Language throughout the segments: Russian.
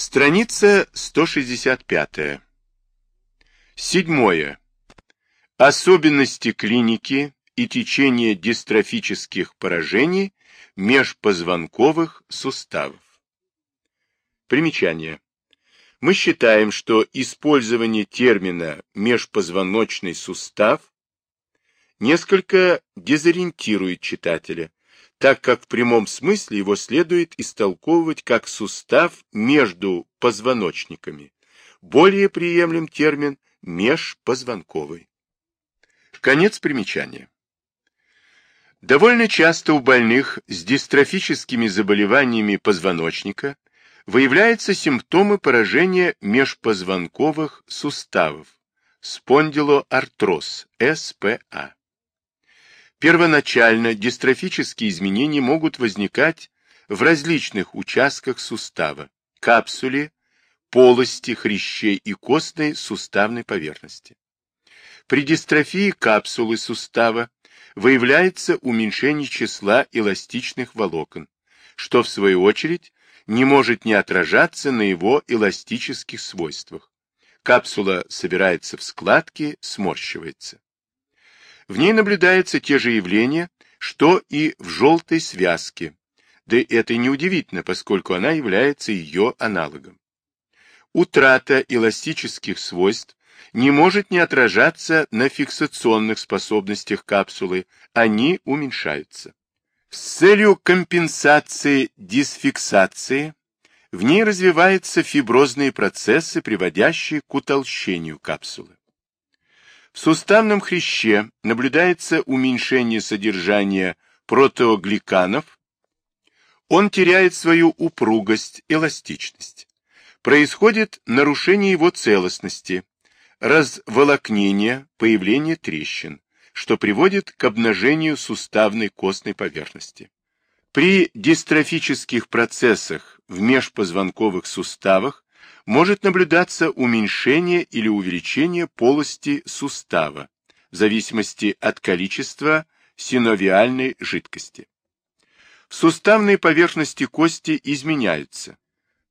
Страница 165. Седьмое. Особенности клиники и течение дистрофических поражений межпозвонковых суставов. Примечание. Мы считаем, что использование термина межпозвоночный сустав несколько дезориентирует читателя, так как в прямом смысле его следует истолковывать как сустав между позвоночниками. Более приемлем термин межпозвонковый. Конец примечания. Довольно часто у больных с дистрофическими заболеваниями позвоночника выявляются симптомы поражения межпозвонковых суставов, спондилоартроз, СПА. Первоначально дистрофические изменения могут возникать в различных участках сустава, капсуле, полости хрящей и костной суставной поверхности. При дистрофии капсулы сустава выявляется уменьшение числа эластичных волокон, что в свою очередь не может не отражаться на его эластических свойствах. Капсула собирается в складки, сморщивается. В ней наблюдаются те же явления, что и в желтой связке, да это и неудивительно, поскольку она является ее аналогом. Утрата эластических свойств не может не отражаться на фиксационных способностях капсулы, они уменьшаются. С целью компенсации дисфиксации в ней развиваются фиброзные процессы, приводящие к утолщению капсулы. В суставном хряще наблюдается уменьшение содержания протеогликанов, он теряет свою упругость, эластичность. Происходит нарушение его целостности, разволокнение, появление трещин, что приводит к обнажению суставной костной поверхности. При дистрофических процессах в межпозвонковых суставах может наблюдаться уменьшение или увеличение полости сустава в зависимости от количества синовиальной жидкости. В суставной поверхности кости изменяются.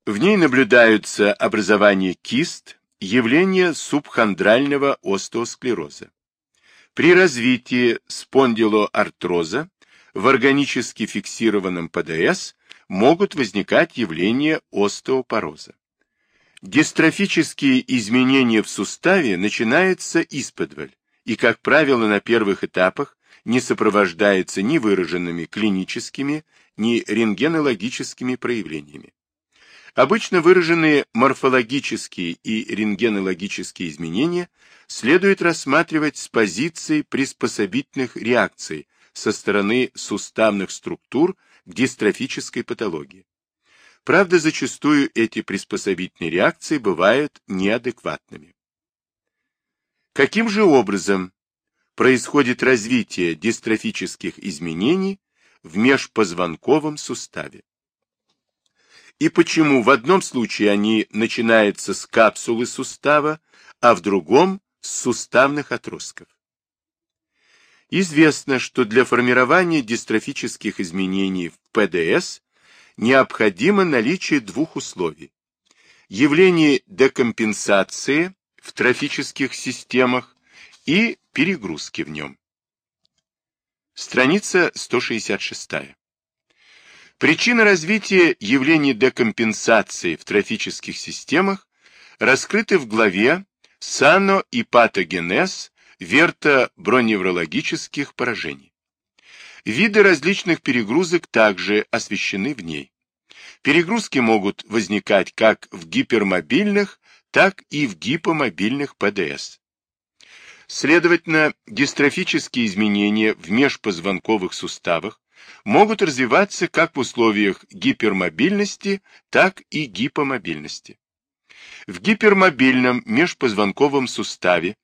В ней наблюдаются образование кист, явление субхондрального остеосклероза. При развитии спондилоартроза в органически фиксированном ПДС могут возникать явления остеопороза. Дистрофические изменения в суставе начинаются исподволь и, как правило, на первых этапах не сопровождаются ни выраженными клиническими, ни рентгенологическими проявлениями. Обычно выраженные морфологические и рентгенологические изменения следует рассматривать с позиции приспособительных реакций со стороны суставных структур к дистрофической патологии. Правда, зачастую эти приспособительные реакции бывают неадекватными. Каким же образом происходит развитие дистрофических изменений в межпозвонковом суставе? И почему в одном случае они начинаются с капсулы сустава, а в другом – с суставных отростков? Известно, что для формирования дистрофических изменений в ПДС необходимо наличие двух условий. Явление декомпенсации в трофических системах и перегрузки в нем. Страница 166. Причины развития явлений декомпенсации в трофических системах раскрыты в главе «Сано и патогенез вертоброневрологических поражений». Виды различных перегрузок также освещены в ней. Перегрузки могут возникать как в гипермобильных, так и в гипомобильных ПДС. Следовательно, дистрофические изменения в межпозвонковых суставах могут развиваться как в условиях гипермобильности, так и гипомобильности. В гипермобильном межпозвонковом суставе,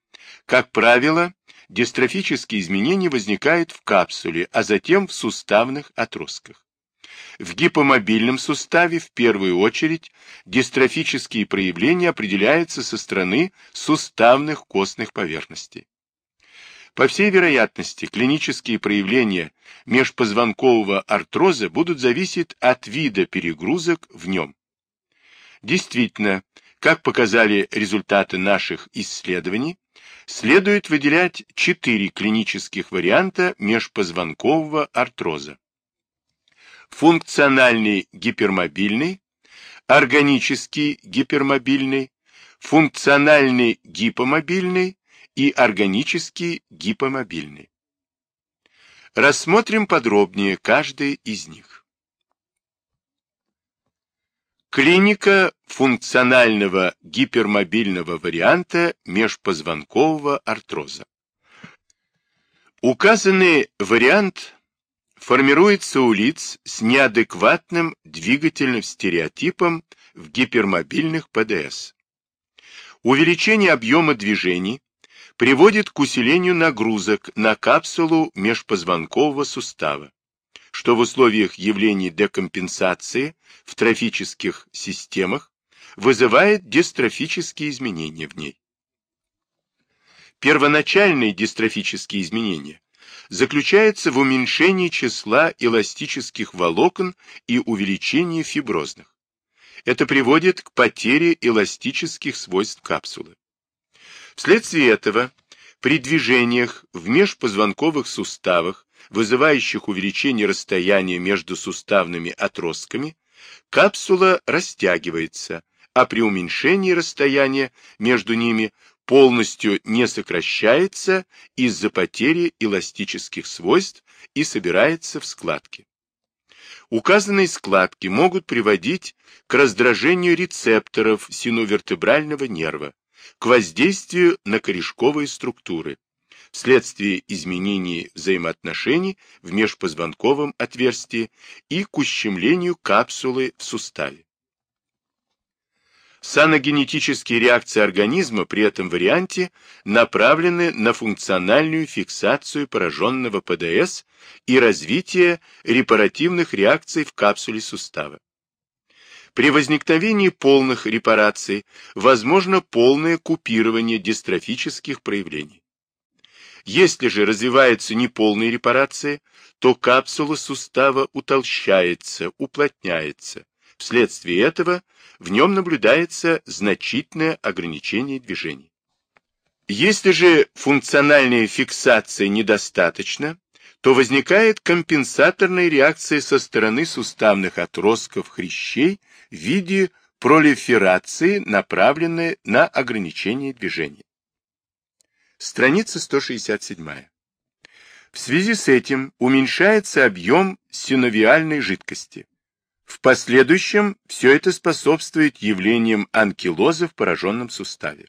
как правило, дистрофические изменения возникают в капсуле, а затем в суставных отростках. В гипомобильном суставе в первую очередь дистрофические проявления определяются со стороны суставных костных поверхностей. По всей вероятности, клинические проявления межпозвонкового артроза будут зависеть от вида перегрузок в нем. Действительно, как показали результаты наших исследований, следует выделять четыре клинических варианта межпозвонкового артроза. Функциональный гипермобильный, органический гипермобильный, функциональный гипомобильный и органический гипомобильный. Рассмотрим подробнее каждый из них. Клиника функционального гипермобильного варианта межпозвонкового артроза. Указанный вариант формируется у лиц с неадекватным двигательным стереотипом в гипермобильных ПДС. Увеличение объема движений приводит к усилению нагрузок на капсулу межпозвонкового сустава, что в условиях явлений декомпенсации в трофических системах вызывает дистрофические изменения в ней. Первоначальные дистрофические изменения заключаются в уменьшении числа эластических волокон и увеличении фиброзных. Это приводит к потере эластических свойств капсулы. Вследствие этого при движениях в межпозвонковых суставах, вызывающих увеличение расстояния между суставными отростками, капсула растягивается, а при уменьшении расстояния между ними полностью не сокращается из-за потери эластических свойств и собирается в складки. Указанные складки могут приводить к раздражению рецепторов синовертебрального нерва, к воздействию на корешковые структуры, вследствие изменений взаимоотношений в межпозвонковом отверстии и к ущемлению капсулы в суставе. Саногенетические реакции организма при этом варианте направлены на функциональную фиксацию пораженного ПДС и развитие репаративных реакций в капсуле сустава. При возникновении полных репараций возможно полное купирование дистрофических проявлений. Если же развиваются неполные репарации, то капсула сустава утолщается, уплотняется. Вследствие этого в нем наблюдается значительное ограничение движений. Если же функциональная фиксация недостаточна, то возникает компенсаторная реакция со стороны суставных отростков хрящей в виде пролиферации, направленной на ограничение движения. Страница 167. В связи с этим уменьшается объем синовиальной жидкости. В последующем все это способствует явлениям анкилоза в пораженном суставе.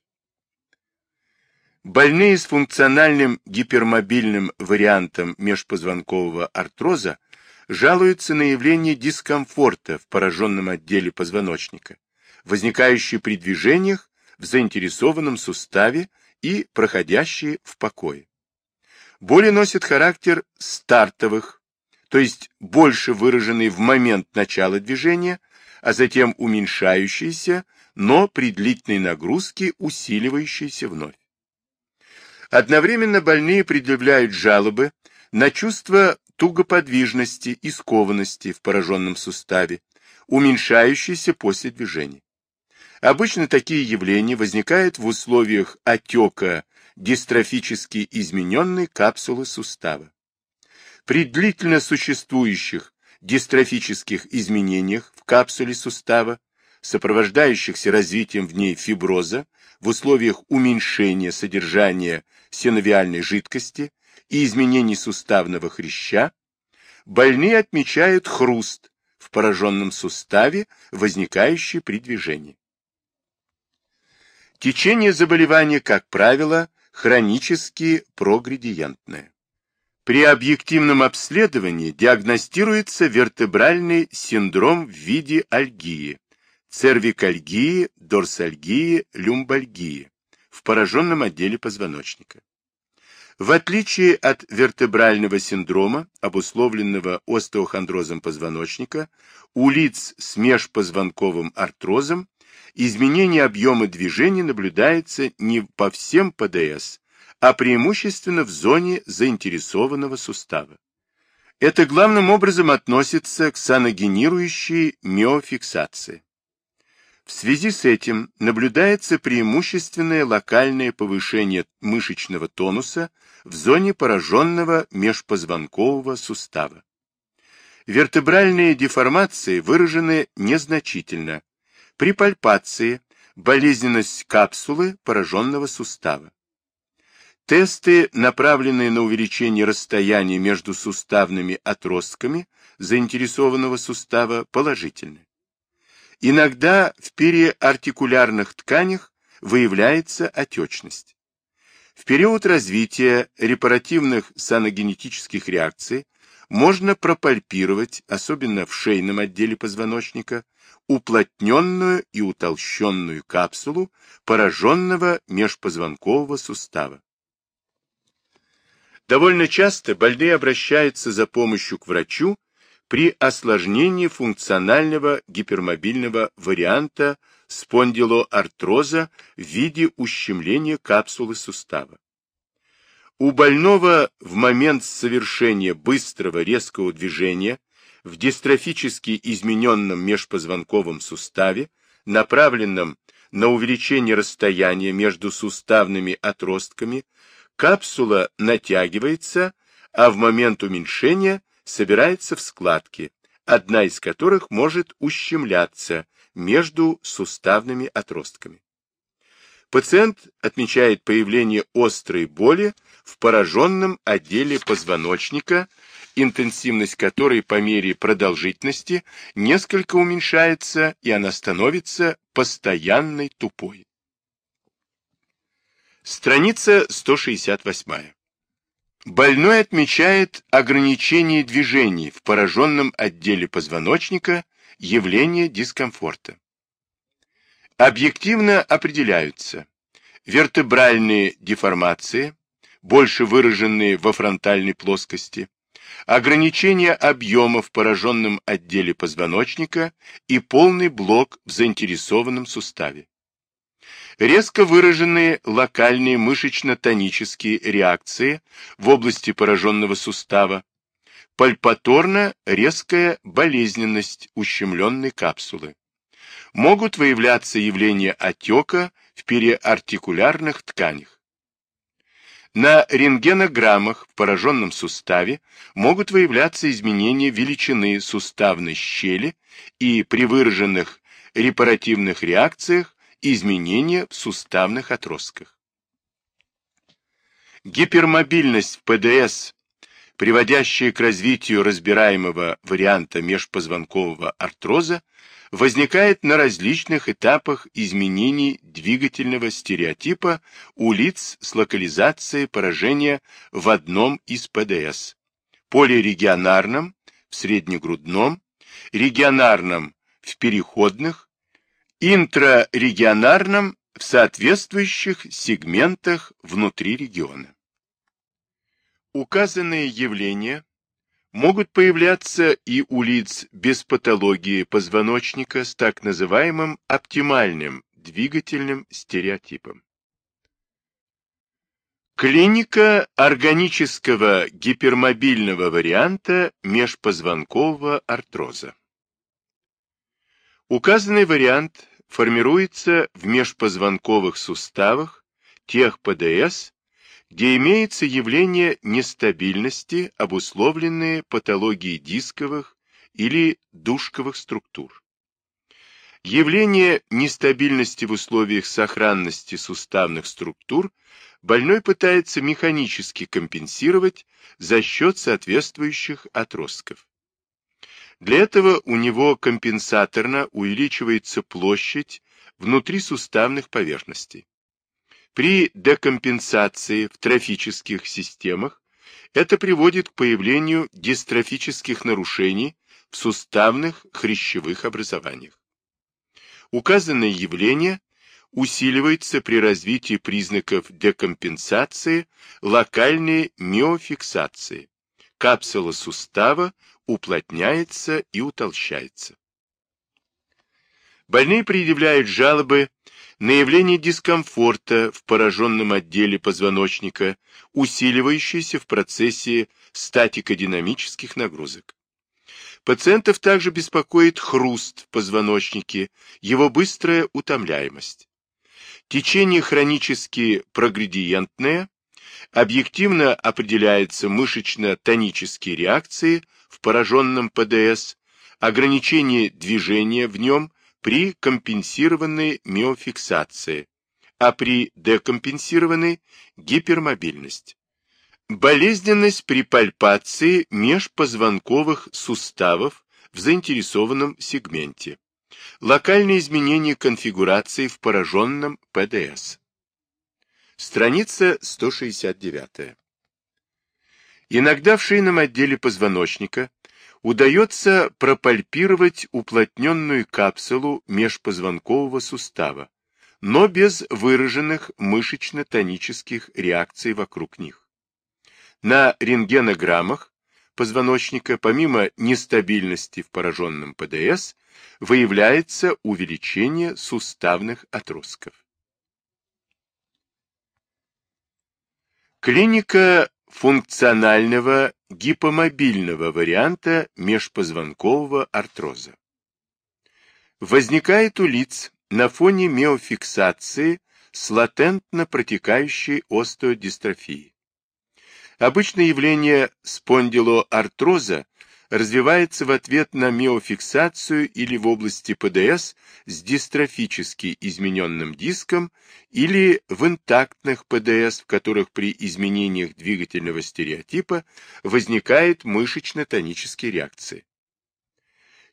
Больные с функциональным гипермобильным вариантом межпозвонкового артроза жалуются на явление дискомфорта в пораженном отделе позвоночника, возникающий при движениях в заинтересованном суставе и проходящие в покое. Боли носят характер стартовых, то есть больше выраженные в момент начала движения, а затем уменьшающиеся, но при длительной нагрузке усиливающиеся вновь. Одновременно больные предъявляют жалобы на чувство тугоподвижности и скованности в пораженном суставе, уменьшающейся после движения. Обычно такие явления возникают в условиях отека дистрофически измененной капсулы сустава. При длительно существующих дистрофических изменениях в капсуле сустава, сопровождающихся развитием в ней фиброза, в условиях уменьшения содержания синовиальной жидкости и изменений суставного хряща, больные отмечают хруст в пораженном суставе, возникающий при движении. Течение заболевания, как правило, хронически прогредиентное. При объективном обследовании диагностируется вертебральный синдром в виде альгии, цервикальгии, дорсальгии, люмбальгии в пораженном отделе позвоночника. В отличие от вертебрального синдрома, обусловленного остеохондрозом позвоночника, у лиц с межпозвонковым артрозом изменение объема движения наблюдается не по всем ПДС, а преимущественно в зоне заинтересованного сустава. Это главным образом относится к саногенирующей миофиксации. В связи с этим наблюдается преимущественное локальное повышение мышечного тонуса в зоне пораженного межпозвонкового сустава. Вертебральные деформации выражены незначительно. При пальпации болезненность капсулы пораженного сустава. Тесты, направленные на увеличение расстояния между суставными отростками заинтересованного сустава, положительны. Иногда в периартикулярных тканях выявляется отечность. В период развития репаративных саногенетических реакций можно пропальпировать, особенно в шейном отделе позвоночника, уплотненную и утолщенную капсулу пораженного межпозвонкового сустава. Довольно часто больные обращаются за помощью к врачу при осложнении функционального гипермобильного варианта спондилоартроза в виде ущемления капсулы сустава. У больного в момент совершения быстрого резкого движения в дистрофически измененном межпозвонковом суставе, направленном на увеличение расстояния между суставными отростками, капсула натягивается, а в момент уменьшения собирается в складки, одна из которых может ущемляться между суставными отростками. Пациент отмечает появление острой боли в пораженном отделе позвоночника, интенсивность которой по мере продолжительности несколько уменьшается, и она становится постоянной тупой. Страница 168. Больной отмечает ограничение движений в пораженном отделе позвоночника, явление дискомфорта. Объективно определяются вертебральные деформации, больше выраженные во фронтальной плоскости, ограничение объема в пораженном отделе позвоночника и полный блок в заинтересованном суставе. Резко выраженные локальные мышечно-тонические реакции в области пораженного сустава, пальпаторно резкая болезненность ущемленной капсулы могут выявляться явления отека в периартикулярных тканях. На рентгенограммах в пораженном суставе могут выявляться изменения величины суставной щели и при выраженных репаративных реакциях изменения в суставных отростках. Гипермобильность в ПДС, приводящая к развитию разбираемого варианта межпозвонкового артроза, возникает на различных этапах изменений двигательного стереотипа у лиц с локализацией поражения в одном из ПДС – полирегионарном, в среднегрудном, регионарном в переходных, интрарегионарном в соответствующих сегментах внутри региона. Указанные явления могут появляться и у лиц без патологии позвоночника с так называемым оптимальным двигательным стереотипом. Клиника органического гипермобильного варианта межпозвонкового артроза. Указанный вариант формируется в межпозвонковых суставах тех ПДС, где имеется явление нестабильности, обусловленные патологией дисковых или душковых структур. Явление нестабильности в условиях сохранности суставных структур больной пытается механически компенсировать за счет соответствующих отростков. Для этого у него компенсаторно увеличивается площадь внутри суставных поверхностей. При декомпенсации в трофических системах это приводит к появлению дистрофических нарушений в суставных хрящевых образованиях. Указанное явление усиливается при развитии признаков декомпенсации локальной миофиксации. Капсула сустава уплотняется и утолщается. Больные предъявляют жалобы на явление дискомфорта в пораженном отделе позвоночника, усиливающееся в процессе статикодинамических нагрузок. Пациентов также беспокоит хруст в позвоночнике, его быстрая утомляемость. Течение хронически прогредиентное, объективно определяется мышечно-тонические реакции в пораженном ПДС, ограничение движения в нем при компенсированной миофиксации, а при декомпенсированной – гипермобильность. Болезненность при пальпации межпозвонковых суставов в заинтересованном сегменте. Локальные изменения конфигурации в пораженном ПДС. Страница 169. Иногда в шейном отделе позвоночника удается пропальпировать уплотненную капсулу межпозвонкового сустава, но без выраженных мышечно-тонических реакций вокруг них. На рентгенограммах позвоночника, помимо нестабильности в пораженном ПДС, выявляется увеличение суставных отростков. Клиника функционального гипомобильного варианта межпозвонкового артроза. Возникает у лиц на фоне миофиксации с латентно протекающей остеодистрофией. Обычно явление спондилоартроза развивается в ответ на миофиксацию или в области ПДС с дистрофически измененным диском или в интактных ПДС, в которых при изменениях двигательного стереотипа возникает мышечно-тонические реакции.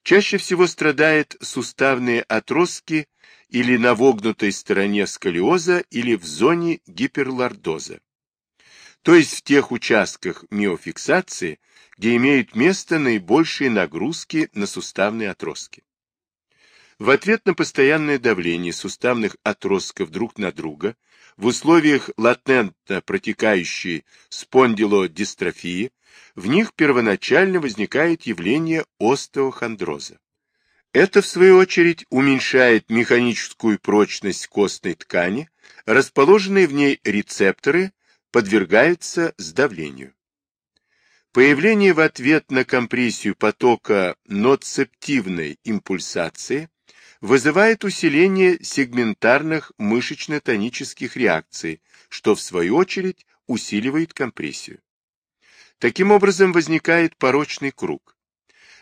Чаще всего страдают суставные отростки или на вогнутой стороне сколиоза или в зоне гиперлордоза то есть в тех участках миофиксации, где имеют место наибольшие нагрузки на суставные отростки. В ответ на постоянное давление суставных отростков друг на друга в условиях латентно протекающей спондилодистрофии в них первоначально возникает явление остеохондроза. Это, в свою очередь, уменьшает механическую прочность костной ткани, расположенные в ней рецепторы подвергаются сдавлению. Появление в ответ на компрессию потока ноцептивной импульсации вызывает усиление сегментарных мышечно-тонических реакций, что в свою очередь усиливает компрессию. Таким образом возникает порочный круг.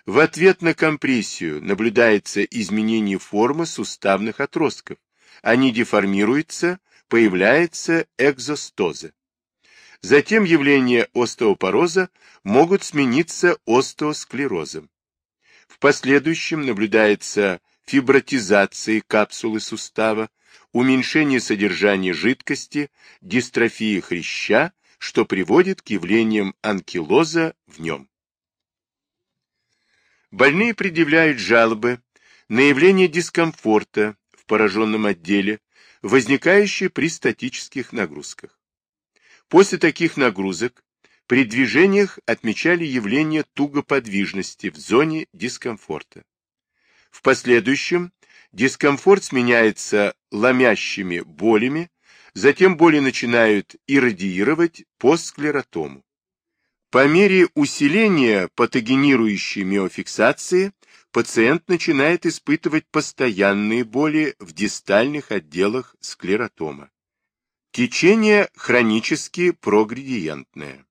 В ответ на компрессию наблюдается изменение формы суставных отростков. Они деформируются, появляется экзостоза. Затем явления остеопороза могут смениться остеосклерозом. В последующем наблюдается фибротизация капсулы сустава, уменьшение содержания жидкости, дистрофия хряща, что приводит к явлениям анкилоза в нем. Больные предъявляют жалобы на явление дискомфорта в пораженном отделе, возникающие при статических нагрузках. После таких нагрузок при движениях отмечали явление тугоподвижности в зоне дискомфорта. В последующем дискомфорт сменяется ломящими болями, затем боли начинают иррадиировать по склеротому. По мере усиления патогенирующей миофиксации пациент начинает испытывать постоянные боли в дистальных отделах склеротома. Течение хронически прогредиентное.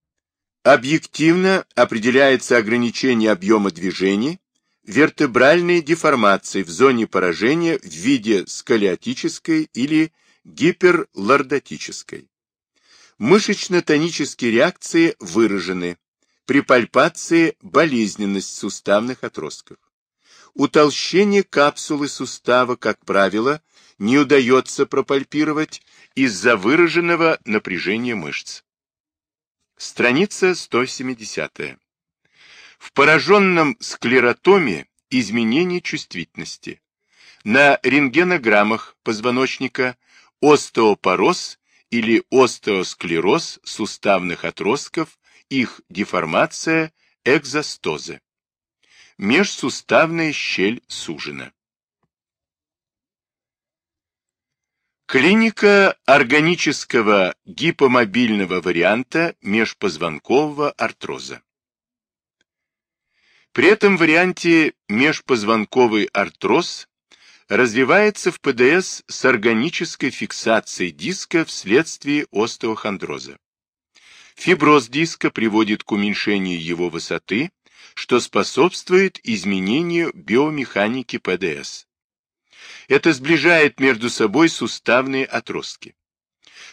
Объективно определяется ограничение объема движений, вертебральные деформации в зоне поражения в виде сколиотической или гиперлордотической. Мышечно-тонические реакции выражены. При пальпации болезненность суставных отростков. Утолщение капсулы сустава, как правило, не удается пропальпировать из-за выраженного напряжения мышц. Страница 170. В пораженном склеротоме изменение чувствительности. На рентгенограммах позвоночника остеопороз или остеосклероз суставных отростков, их деформация, экзостозы. Межсуставная щель сужена. Клиника органического гипомобильного варианта межпозвонкового артроза. При этом варианте межпозвонковый артроз развивается в ПДС с органической фиксацией диска вследствие остеохондроза. Фиброз диска приводит к уменьшению его высоты, что способствует изменению биомеханики ПДС. Это сближает между собой суставные отростки.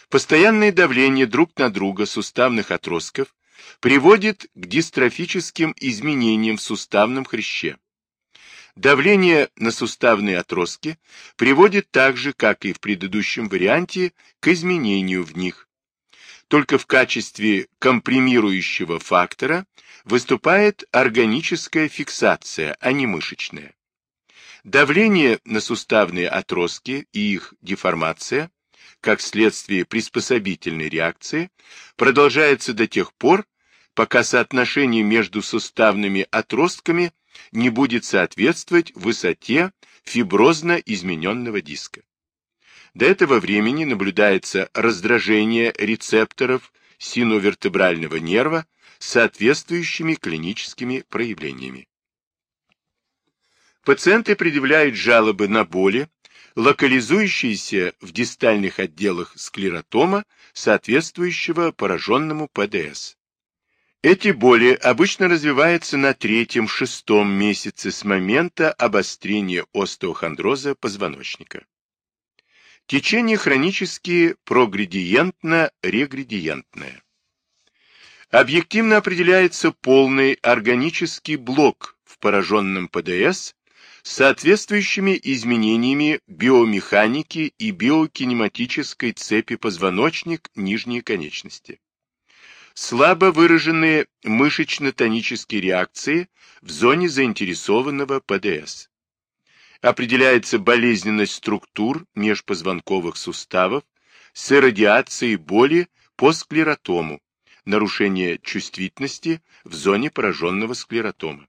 Постоянное давление друг на друга суставных отростков приводит к дистрофическим изменениям в суставном хряще. Давление на суставные отростки приводит так же, как и в предыдущем варианте, к изменению в них. Только в качестве компримирующего фактора выступает органическая фиксация, а не мышечная. Давление на суставные отростки и их деформация, как следствие приспособительной реакции, продолжается до тех пор, пока соотношение между суставными отростками не будет соответствовать высоте фиброзно измененного диска. До этого времени наблюдается раздражение рецепторов синовертебрального нерва соответствующими клиническими проявлениями. Пациенты предъявляют жалобы на боли, локализующиеся в дистальных отделах склеротома, соответствующего пораженному ПДС. Эти боли обычно развиваются на третьем-шестом месяце с момента обострения остеохондроза позвоночника. Течение хронически прогредиентно-регредиентное. Объективно определяется полный органический блок в пораженном ПДС соответствующими изменениями биомеханики и биокинематической цепи позвоночник нижней конечности слабо выраженные мышечно-тонические реакции в зоне заинтересованного ПДС. Определяется болезненность структур межпозвонковых суставов с иррадиацией боли по склеротому, нарушение чувствительности в зоне пораженного склеротома.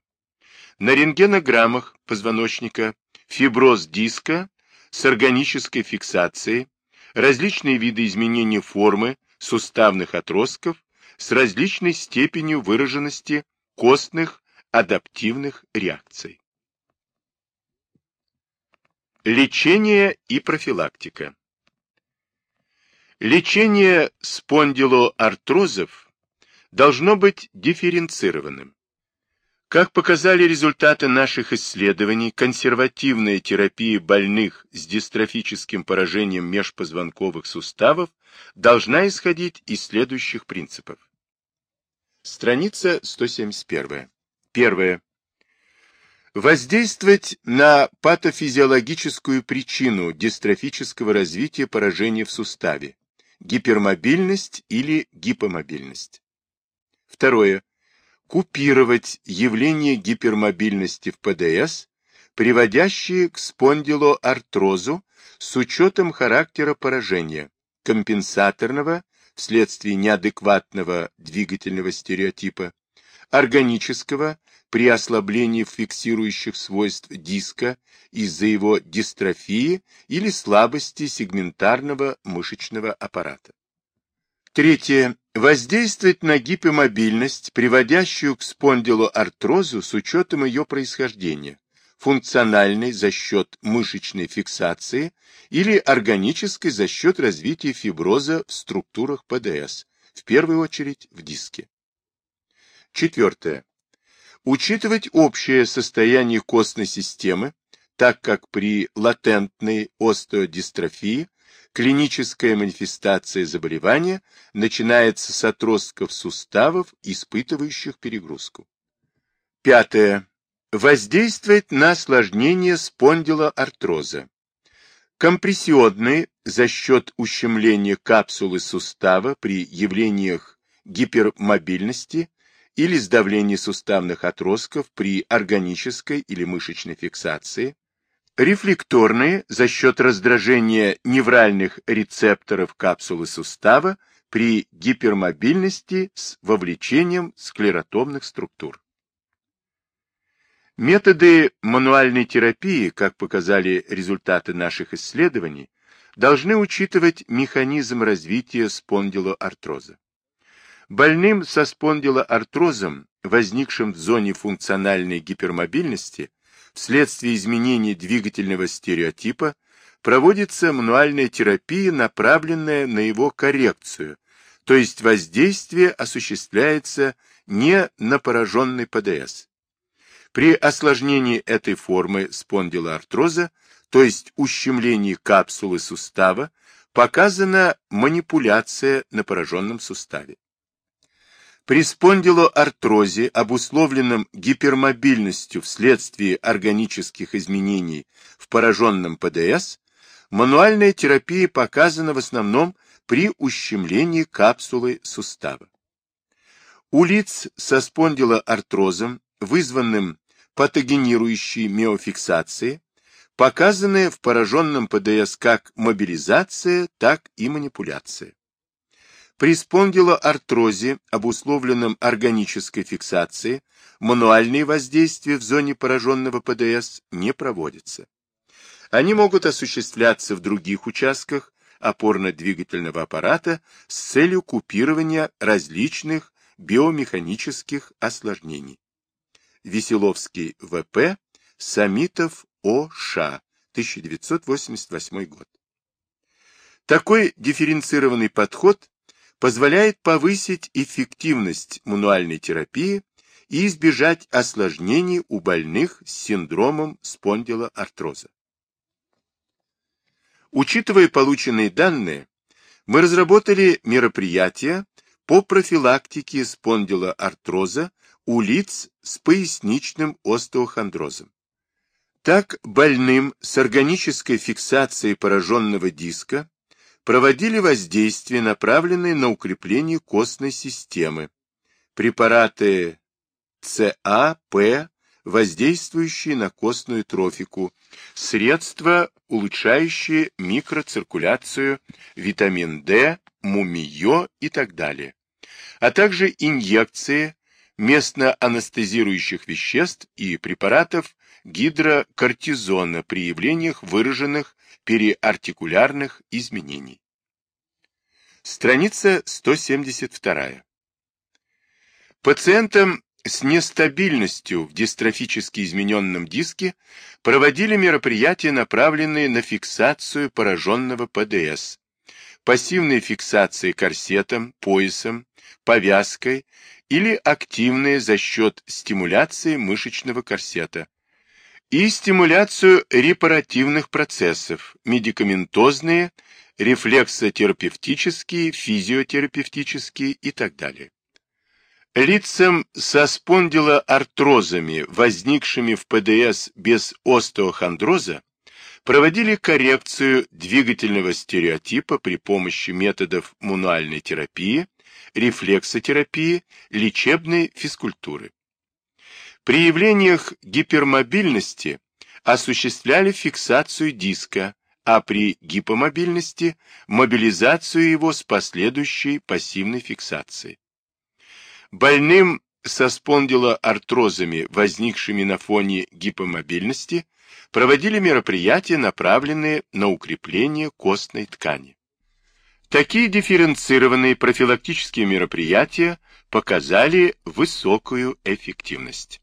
На рентгенограммах позвоночника фиброз диска с органической фиксацией, различные виды изменения формы суставных отростков с различной степенью выраженности костных адаптивных реакций. Лечение и профилактика Лечение спондилоартрозов должно быть дифференцированным. Как показали результаты наших исследований, консервативная терапия больных с дистрофическим поражением межпозвонковых суставов должна исходить из следующих принципов. Страница 171. Первое. Воздействовать на патофизиологическую причину дистрофического развития поражения в суставе, гипермобильность или гипомобильность. Второе. Купировать явление гипермобильности в ПДС, приводящие к спондилоартрозу с учетом характера поражения, компенсаторного вследствие неадекватного двигательного стереотипа, органического при ослаблении фиксирующих свойств диска из-за его дистрофии или слабости сегментарного мышечного аппарата. Третье. Воздействовать на гипомобильность, приводящую к спондилоартрозу с учетом ее происхождения, функциональной за счет мышечной фиксации или органической за счет развития фиброза в структурах ПДС, в первую очередь в диске. Четвертое. Учитывать общее состояние костной системы, так как при латентной остеодистрофии клиническая манифестация заболевания начинается с отростков суставов, испытывающих перегрузку. Пятое воздействует на осложнение спондилоартроза. Компрессионный за счет ущемления капсулы сустава при явлениях гипермобильности или сдавления суставных отростков при органической или мышечной фиксации, рефлекторные за счет раздражения невральных рецепторов капсулы сустава при гипермобильности с вовлечением склеротомных структур. Методы мануальной терапии, как показали результаты наших исследований, должны учитывать механизм развития спондилоартроза. Больным со спондилоартрозом возникшим в зоне функциональной гипермобильности, вследствие изменения двигательного стереотипа, проводится мануальная терапия, направленная на его коррекцию, то есть воздействие осуществляется не на пораженный ПДС. При осложнении этой формы спондилоартроза, то есть ущемлении капсулы сустава, показана манипуляция на пораженном суставе. При спондилоартрозе, обусловленном гипермобильностью вследствие органических изменений в пораженном ПДС, мануальная терапия показана в основном при ущемлении капсулы сустава. У лиц со спондилоартрозом, вызванным патогенирующей миофиксацией, показаны в пораженном ПДС как мобилизация, так и манипуляция. При спондилоартрозе, обусловленном органической фиксацией, мануальные воздействия в зоне пораженного ПДС не проводятся. Они могут осуществляться в других участках опорно-двигательного аппарата с целью купирования различных биомеханических осложнений. Веселовский ВП, Самитов О.Ш. 1988 год. Такой дифференцированный подход позволяет повысить эффективность мануальной терапии и избежать осложнений у больных с синдромом спондилоартроза. Учитывая полученные данные, мы разработали мероприятия по профилактике спондилоартроза у лиц с поясничным остеохондрозом. Так, больным с органической фиксацией пораженного диска проводили воздействие, направленное на укрепление костной системы, препараты ЦА, П, воздействующие на костную трофику, средства, улучшающие микроциркуляцию, витамин D, мумиё и так далее, а также инъекции местно-анестезирующих веществ и препаратов гидрокортизона при явлениях выраженных периартикулярных изменений. Страница 172. Пациентам с нестабильностью в дистрофически измененном диске проводили мероприятия, направленные на фиксацию пораженного ПДС, пассивной фиксации корсетом, поясом, повязкой или активные за счет стимуляции мышечного корсета, и стимуляцию репаративных процессов, медикаментозные, рефлексотерапевтические, физиотерапевтические и так далее. Лицам со спондилоартрозами, возникшими в ПДС без остеохондроза, проводили коррекцию двигательного стереотипа при помощи методов мануальной терапии, рефлексотерапии, лечебной физкультуры. При явлениях гипермобильности осуществляли фиксацию диска, а при гипомобильности – мобилизацию его с последующей пассивной фиксацией. Больным со спондилоартрозами, возникшими на фоне гипомобильности, проводили мероприятия, направленные на укрепление костной ткани. Такие дифференцированные профилактические мероприятия показали высокую эффективность.